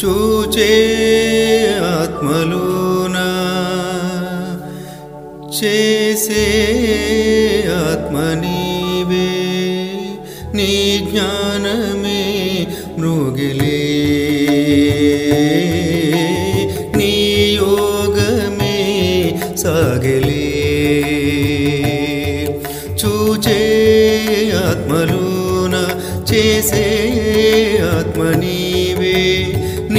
చూచే ఆత్మలోన చేసే ఆత్మ నీవే నీ జ్ఞానమే మృగిలే నీ యోగమే సాగలే చూచే ఆత్మలోన చేసే ఆత్మ నీవే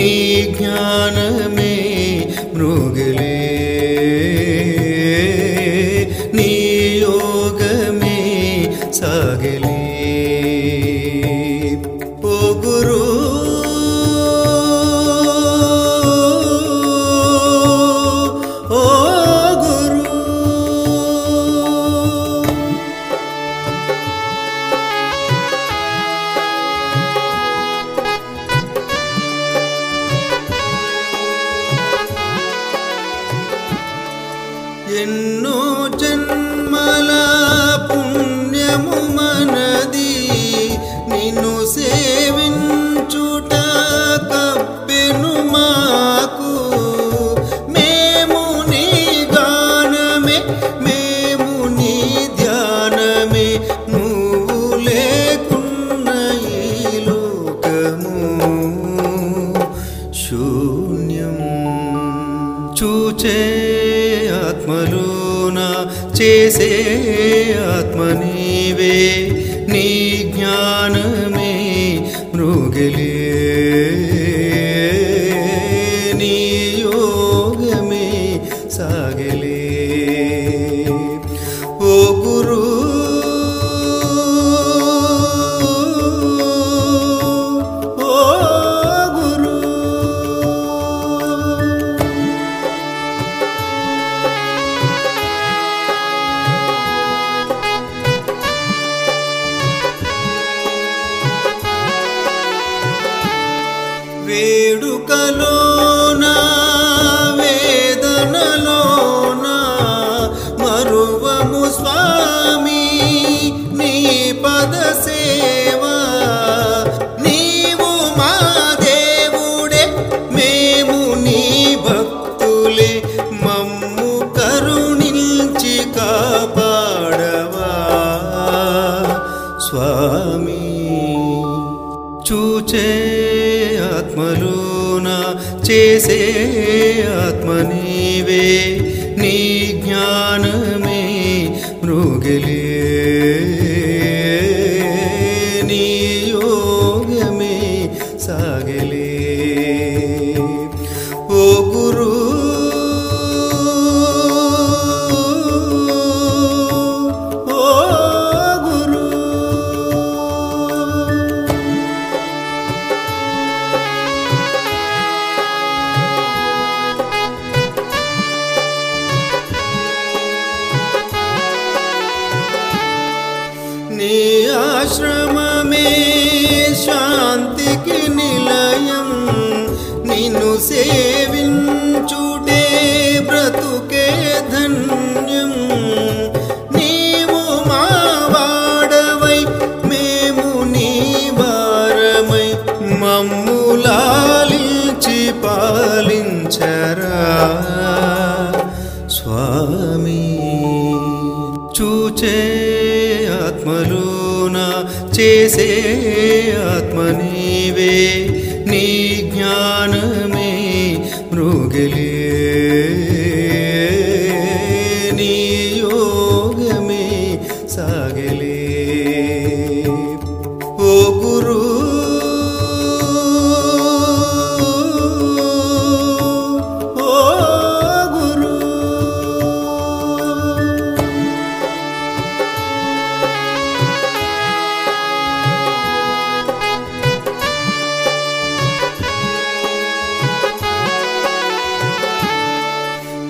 ज्ञान ज्ञाने मृगले। नियोग योगमे सगले। in ఆత్మలోన చేసే ఆత్మ నీవే నీ జ్ఞానమే మృగలే చూచే ఆత్మలోన చేసే ఆత్మ నీవే నీ జ్ఞానమే మృగలే आश्रम में शांति श्रम निलयम शान्तिक निलयम् नीनुसेवूटे व्रतुके धन्यम् मा वाडवै मे मु नी वारमय मम मूलालिञ्चिपालिरा स्वामी चूचे आत्मलू మనసున చేసే ఆత్మనీవే నీ జ్ఞానమే మృగిలే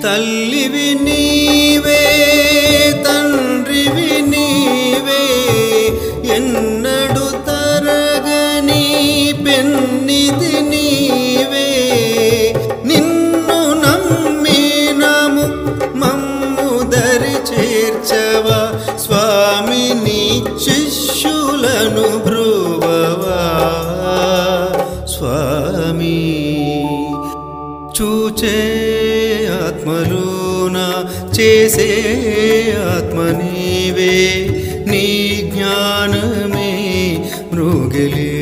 తల్లివి నీవే తండ్రివి నీవే. ఎన్నడు తరగని పెన్నిది నీవే. నిన్ను నమ్మినము మమ్ము దరి చేర్చవా. స్వామి నీ శిష్యులను బ్రువవా స్వామి చూచే ఆత్మలోనా చేసే ఆత్మ నీవే నీ జ్ఞానమే మృగలే.